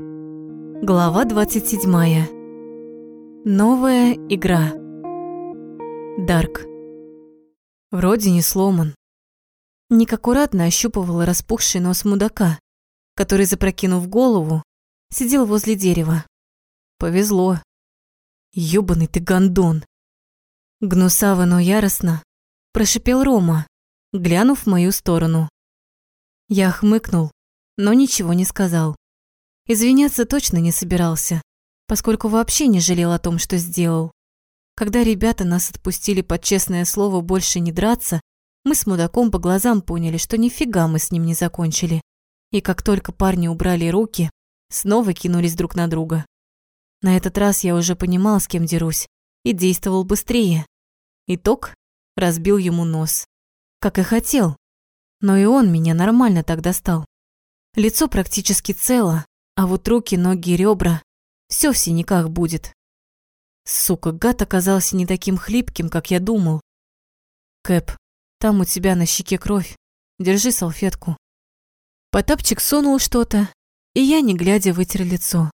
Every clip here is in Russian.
Глава 27. Новая игра. Дарк. Вроде не сломан. Ник аккуратно ощупывала распухший нос мудака, который, запрокинув голову, сидел возле дерева. Повезло. Ёбаный ты гондон. Гнусаво, но яростно прошипел Рома, глянув в мою сторону. Я хмыкнул, но ничего не сказал. Извиняться точно не собирался, поскольку вообще не жалел о том, что сделал. Когда ребята нас отпустили под честное слово больше не драться, мы с мудаком по глазам поняли, что нифига мы с ним не закончили. И как только парни убрали руки, снова кинулись друг на друга. На этот раз я уже понимал, с кем дерусь, и действовал быстрее. Итог – разбил ему нос. Как и хотел. Но и он меня нормально так достал. Лицо практически цело, а вот руки, ноги ребра – все в синяках будет. Сука, гад оказался не таким хлипким, как я думал. Кэп, там у тебя на щеке кровь. Держи салфетку. Потапчик сунул что-то, и я, не глядя, вытер лицо.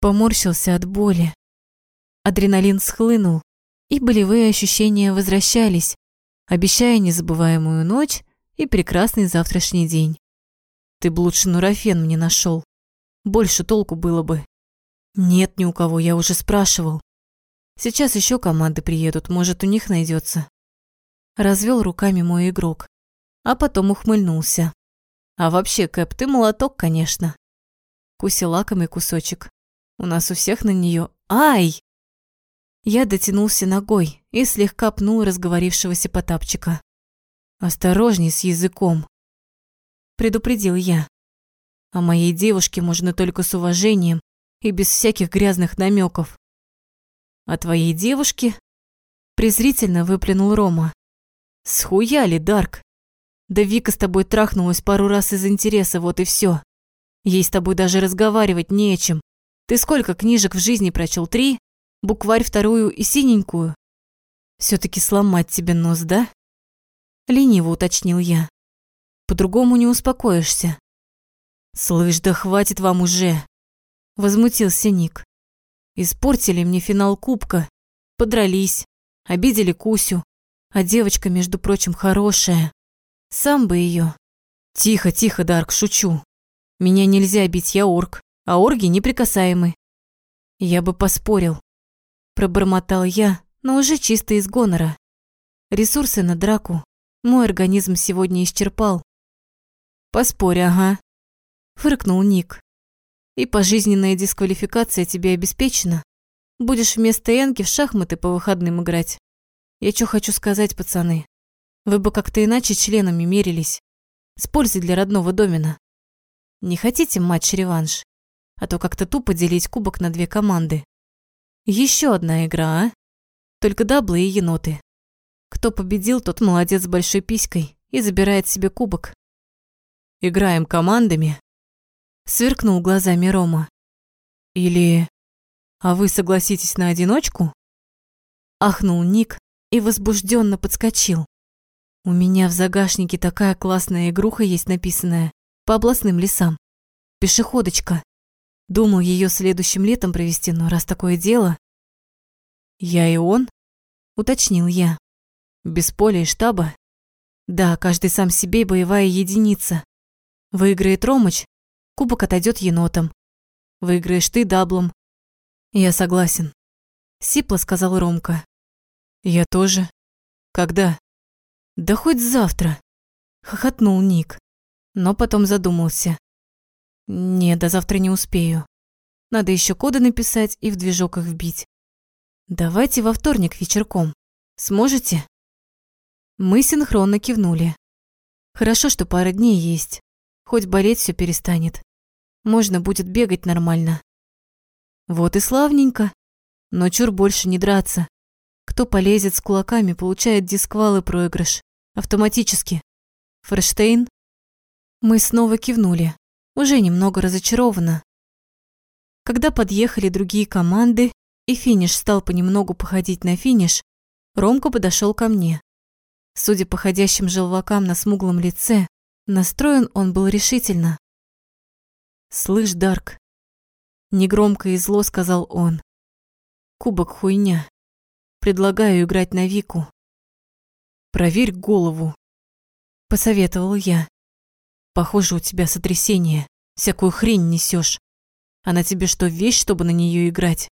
Поморщился от боли. Адреналин схлынул, и болевые ощущения возвращались, обещая незабываемую ночь и прекрасный завтрашний день. Ты б лучше нурофен мне нашел. Больше толку было бы. Нет ни у кого, я уже спрашивал. Сейчас еще команды приедут, может, у них найдется. Развел руками мой игрок, а потом ухмыльнулся. А вообще, Кэп, ты молоток, конечно. Куси лакомый кусочек. У нас у всех на нее. Ай! Я дотянулся ногой и слегка пнул разговорившегося Потапчика. «Осторожней с языком», – предупредил я. А моей девушке можно только с уважением и без всяких грязных намеков. А твоей девушке? Презрительно выплюнул Рома. Схуяли, Дарк? Да Вика с тобой трахнулась пару раз из интереса, вот и все. Ей с тобой даже разговаривать не о чем. Ты сколько книжек в жизни прочел? Три? Букварь вторую и синенькую? все таки сломать тебе нос, да? Лениво уточнил я. По-другому не успокоишься. «Слышь, да хватит вам уже!» Возмутился Ник. «Испортили мне финал кубка, подрались, обидели Кусю, а девочка, между прочим, хорошая. Сам бы ее. «Тихо, тихо, Дарк, шучу. Меня нельзя бить, я орк, а орги неприкасаемы». «Я бы поспорил», – пробормотал я, но уже чисто из гонора. Ресурсы на драку мой организм сегодня исчерпал. «Поспорь, ага», Фыркнул Ник. И пожизненная дисквалификация тебе обеспечена. Будешь вместо Энки в шахматы по выходным играть. Я что хочу сказать, пацаны. Вы бы как-то иначе членами мерились. С пользой для родного домена. Не хотите матч-реванш? А то как-то тупо делить кубок на две команды. Еще одна игра, а? Только даблы и еноты. Кто победил, тот молодец с большой писькой и забирает себе кубок. Играем командами, Сверкнул глазами Рома. Или... А вы согласитесь на одиночку? Ахнул Ник и возбужденно подскочил. У меня в загашнике такая классная игруха есть написанная по областным лесам. Пешеходочка. Думал ее следующим летом провести, но раз такое дело... Я и он? Уточнил я. Без поля и штаба? Да, каждый сам себе боевая единица. Выиграет Ромыч, Кубок отойдет енотам. Выиграешь ты даблом. Я согласен. Сипло сказал Ромка. Я тоже. Когда? Да хоть завтра. Хохотнул Ник. Но потом задумался. Не, до завтра не успею. Надо еще коды написать и в движок их вбить. Давайте во вторник вечерком. Сможете? Мы синхронно кивнули. Хорошо, что пара дней есть. Хоть болеть все перестанет. Можно будет бегать нормально. Вот и славненько. Но чур больше не драться. Кто полезет с кулаками, получает дисквал и проигрыш. Автоматически. Форштейн? Мы снова кивнули. Уже немного разочарованно. Когда подъехали другие команды, и финиш стал понемногу походить на финиш, Ромка подошел ко мне. Судя по ходящим желвакам на смуглом лице, настроен он был решительно. «Слышь, Дарк, Негромко и зло сказал он. Кубок хуйня. Предлагаю играть на Вику. Проверь голову. Посоветовал я. Похоже, у тебя сотрясение. Всякую хрень несешь. Она тебе что, вещь, чтобы на нее играть?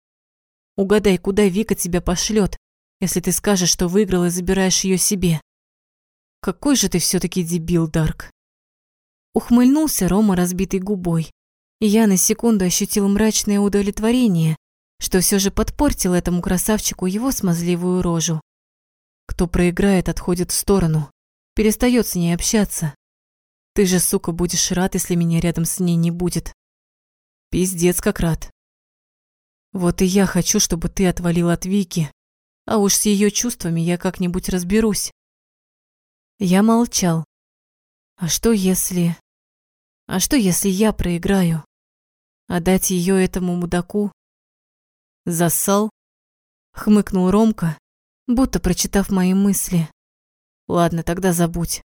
Угадай, куда Вика тебя пошлет, если ты скажешь, что выиграл и забираешь ее себе. Какой же ты все-таки дебил, Дарк. Ухмыльнулся Рома разбитой губой, и я на секунду ощутил мрачное удовлетворение, что все же подпортил этому красавчику его смазливую рожу. Кто проиграет, отходит в сторону, перестает с ней общаться. Ты же, сука, будешь рад, если меня рядом с ней не будет. Пиздец как рад. Вот и я хочу, чтобы ты отвалил от Вики, а уж с ее чувствами я как-нибудь разберусь. Я молчал. А что если... А что если я проиграю? Отдать ее этому мудаку? Зассал? Хмыкнул Ромка, будто прочитав мои мысли. Ладно, тогда забудь.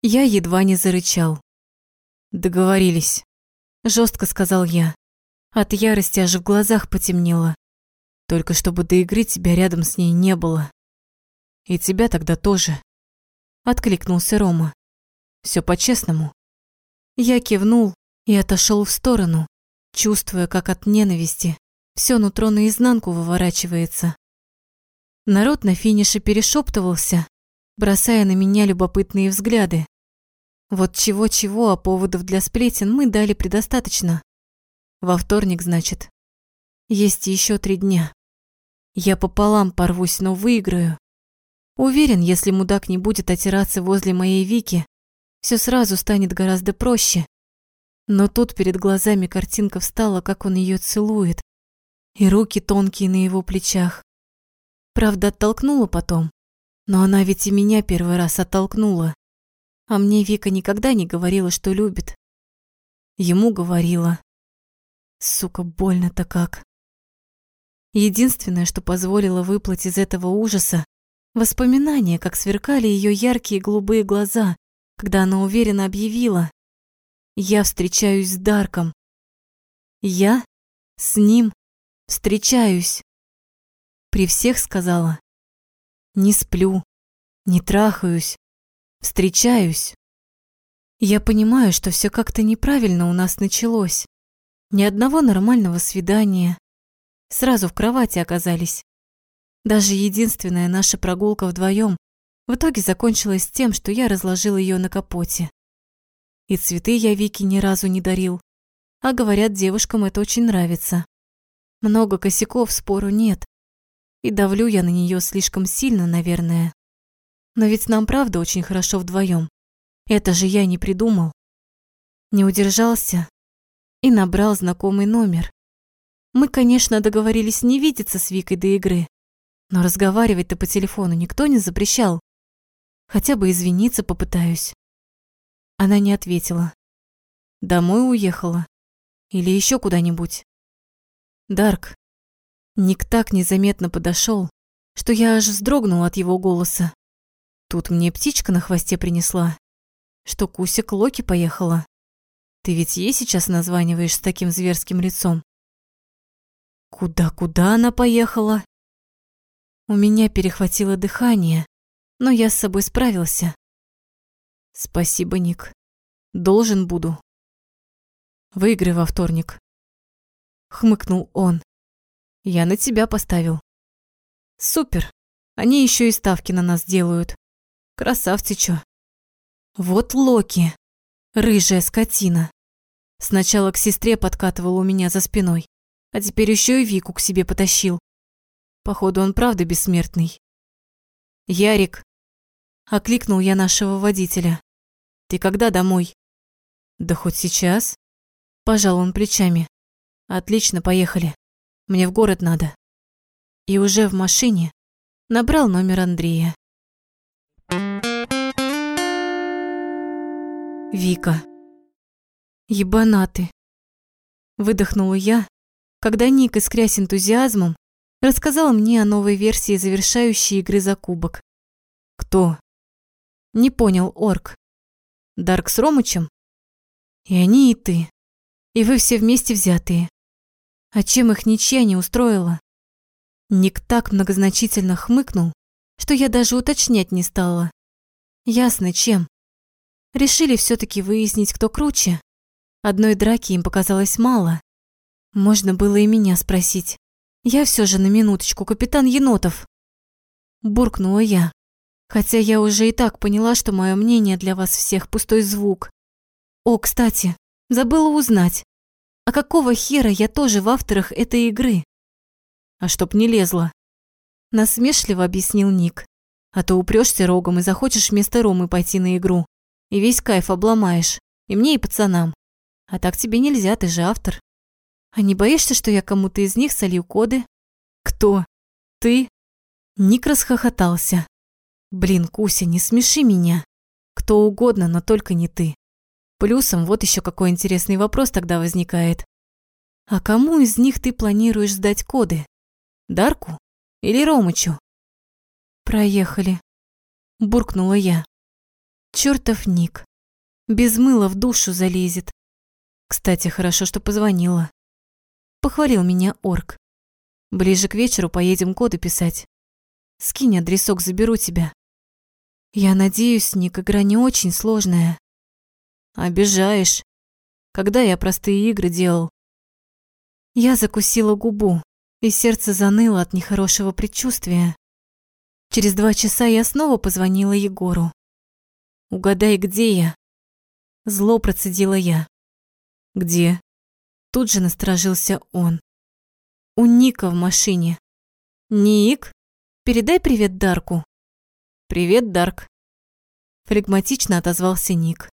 Я едва не зарычал. Договорились. Жестко сказал я. От ярости аж в глазах потемнело. Только чтобы до игры тебя рядом с ней не было. И тебя тогда тоже. Откликнулся Рома. Все по-честному. Я кивнул и отошел в сторону, чувствуя, как от ненависти все нутро наизнанку выворачивается. Народ на финише перешептывался, бросая на меня любопытные взгляды. Вот чего-чего, а поводов для сплетен мы дали предостаточно. Во вторник, значит. Есть еще три дня. Я пополам порвусь, но выиграю. Уверен, если мудак не будет отираться возле моей Вики, все сразу станет гораздо проще. Но тут перед глазами картинка встала, как он ее целует, и руки тонкие на его плечах. Правда, оттолкнула потом, но она ведь и меня первый раз оттолкнула. А мне Вика никогда не говорила, что любит. Ему говорила, Сука, больно-то как. Единственное, что позволило выплыть из этого ужаса, воспоминание, как сверкали ее яркие голубые глаза, когда она уверенно объявила «Я встречаюсь с Дарком». Я с ним встречаюсь. При всех сказала «Не сплю, не трахаюсь, встречаюсь». Я понимаю, что все как-то неправильно у нас началось. Ни одного нормального свидания. Сразу в кровати оказались. Даже единственная наша прогулка вдвоем в итоге закончилась тем, что я разложил ее на капоте. И цветы я Вике ни разу не дарил. А говорят, девушкам это очень нравится. Много косяков, спору нет. И давлю я на нее слишком сильно, наверное. Но ведь нам правда очень хорошо вдвоем. Это же я не придумал. Не удержался, и набрал знакомый номер. Мы, конечно, договорились не видеться с Викой до игры, но разговаривать-то по телефону никто не запрещал. Хотя бы извиниться попытаюсь. Она не ответила. Домой уехала. Или еще куда-нибудь. Дарк. Ник так незаметно подошел, что я аж вздрогнул от его голоса. Тут мне птичка на хвосте принесла, что Куся к Локи поехала. Ты ведь ей сейчас названиваешь с таким зверским лицом? Куда-куда она поехала? У меня перехватило дыхание, но я с собой справился. Спасибо, Ник. Должен буду. Выиграй во вторник. Хмыкнул он. Я на тебя поставил. Супер. Они еще и ставки на нас делают. Красавцы чё. Вот Локи. Рыжая скотина. Сначала к сестре подкатывал у меня за спиной, а теперь еще и Вику к себе потащил. Походу, он правда бессмертный. «Ярик!» – окликнул я нашего водителя. «Ты когда домой?» «Да хоть сейчас». Пожал он плечами. «Отлично, поехали. Мне в город надо». И уже в машине набрал номер Андрея. Вика. Ебанаты. Выдохнула я, когда Ник, искрясь энтузиазмом, рассказал мне о новой версии завершающей игры за кубок. Кто? Не понял орк. Дарк с Ромычем? И они, и ты. И вы все вместе взятые. А чем их ничья не устроила? Ник так многозначительно хмыкнул, что я даже уточнять не стала. Ясно, чем. Решили все таки выяснить, кто круче. Одной драки им показалось мало. Можно было и меня спросить. Я все же на минуточку капитан Енотов. Буркнула я. Хотя я уже и так поняла, что мое мнение для вас всех пустой звук. О, кстати, забыла узнать. А какого хера я тоже в авторах этой игры? А чтоб не лезла. Насмешливо объяснил Ник. А то упрёшься рогом и захочешь вместо Ромы пойти на игру. И весь кайф обломаешь. И мне, и пацанам. А так тебе нельзя, ты же автор. А не боишься, что я кому-то из них солью коды? Кто? Ты? Ник расхохотался. Блин, Куся, не смеши меня. Кто угодно, но только не ты. Плюсом вот еще какой интересный вопрос тогда возникает. А кому из них ты планируешь сдать коды? Дарку или Ромычу? Проехали. Буркнула я. Чёртов Ник. Без мыла в душу залезет. Кстати, хорошо, что позвонила. Похвалил меня орк. Ближе к вечеру поедем коды писать. Скинь адресок, заберу тебя. Я надеюсь, Ник, игра не очень сложная. Обижаешь. Когда я простые игры делал? Я закусила губу, и сердце заныло от нехорошего предчувствия. Через два часа я снова позвонила Егору. «Угадай, где я?» Зло процедила я. «Где?» Тут же насторожился он. У Ника в машине. Ник, передай привет Дарку. Привет, Дарк. Флегматично отозвался Ник.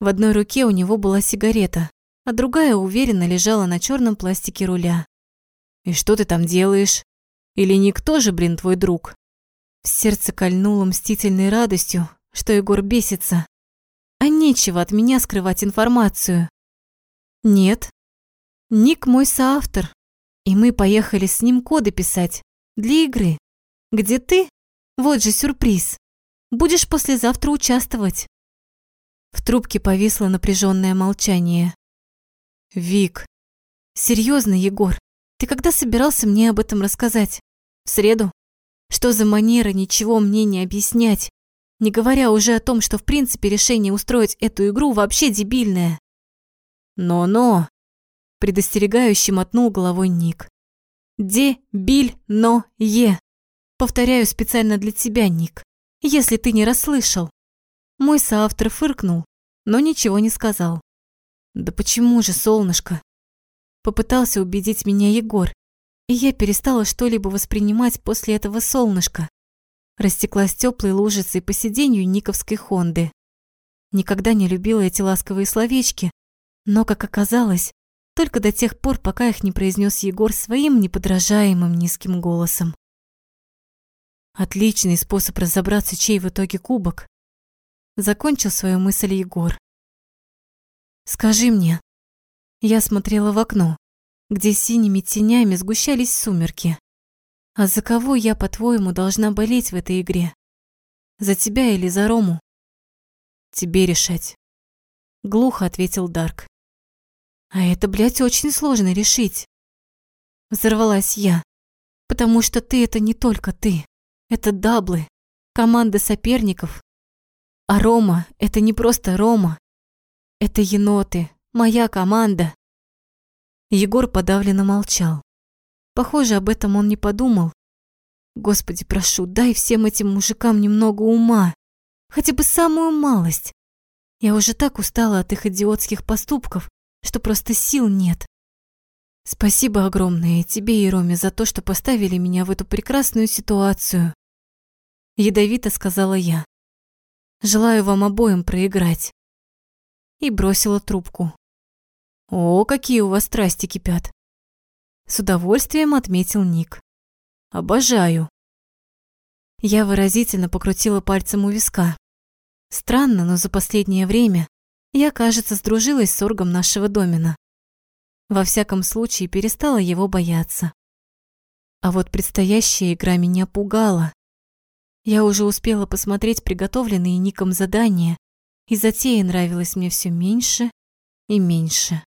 В одной руке у него была сигарета, а другая уверенно лежала на черном пластике руля. И что ты там делаешь? Или Ник тоже, блин, твой друг? В сердце кольнуло мстительной радостью, что Егор бесится. А нечего от меня скрывать информацию. Нет, Ник мой соавтор, и мы поехали с ним коды писать для игры, где ты, вот же сюрприз, будешь послезавтра участвовать. В трубке повисло напряженное молчание. Вик, серьезно, Егор, ты когда собирался мне об этом рассказать? В среду? Что за манера ничего мне не объяснять, не говоря уже о том, что в принципе решение устроить эту игру вообще дебильное. Но-но, предостерегающе мотнул головой Ник. Де-биль-но-е. Повторяю специально для тебя, Ник, если ты не расслышал. Мой соавтор фыркнул, но ничего не сказал. Да почему же, солнышко? Попытался убедить меня Егор, и я перестала что-либо воспринимать после этого солнышка. Растеклась теплой лужицей по сиденью Никовской Хонды. Никогда не любила эти ласковые словечки, но, как оказалось, только до тех пор, пока их не произнес Егор своим неподражаемым низким голосом. Отличный способ разобраться, чей в итоге кубок. Закончил свою мысль Егор. Скажи мне. Я смотрела в окно, где синими тенями сгущались сумерки. А за кого я, по-твоему, должна болеть в этой игре? За тебя или за Рому? Тебе решать. Глухо ответил Дарк. А это, блядь, очень сложно решить. Взорвалась я. Потому что ты — это не только ты. Это даблы, команда соперников. А Рома — это не просто Рома. Это еноты, моя команда. Егор подавленно молчал. Похоже, об этом он не подумал. Господи, прошу, дай всем этим мужикам немного ума. Хотя бы самую малость. Я уже так устала от их идиотских поступков, что просто сил нет. Спасибо огромное тебе и Роме за то, что поставили меня в эту прекрасную ситуацию. Ядовито сказала я. Желаю вам обоим проиграть. И бросила трубку. О, какие у вас страсти кипят. С удовольствием отметил Ник. Обожаю. Я выразительно покрутила пальцем у виска. Странно, но за последнее время я, кажется, сдружилась с оргом нашего домена. Во всяком случае, перестала его бояться. А вот предстоящая игра меня пугала. Я уже успела посмотреть приготовленные Ником задания, и затея нравилась мне все меньше и меньше.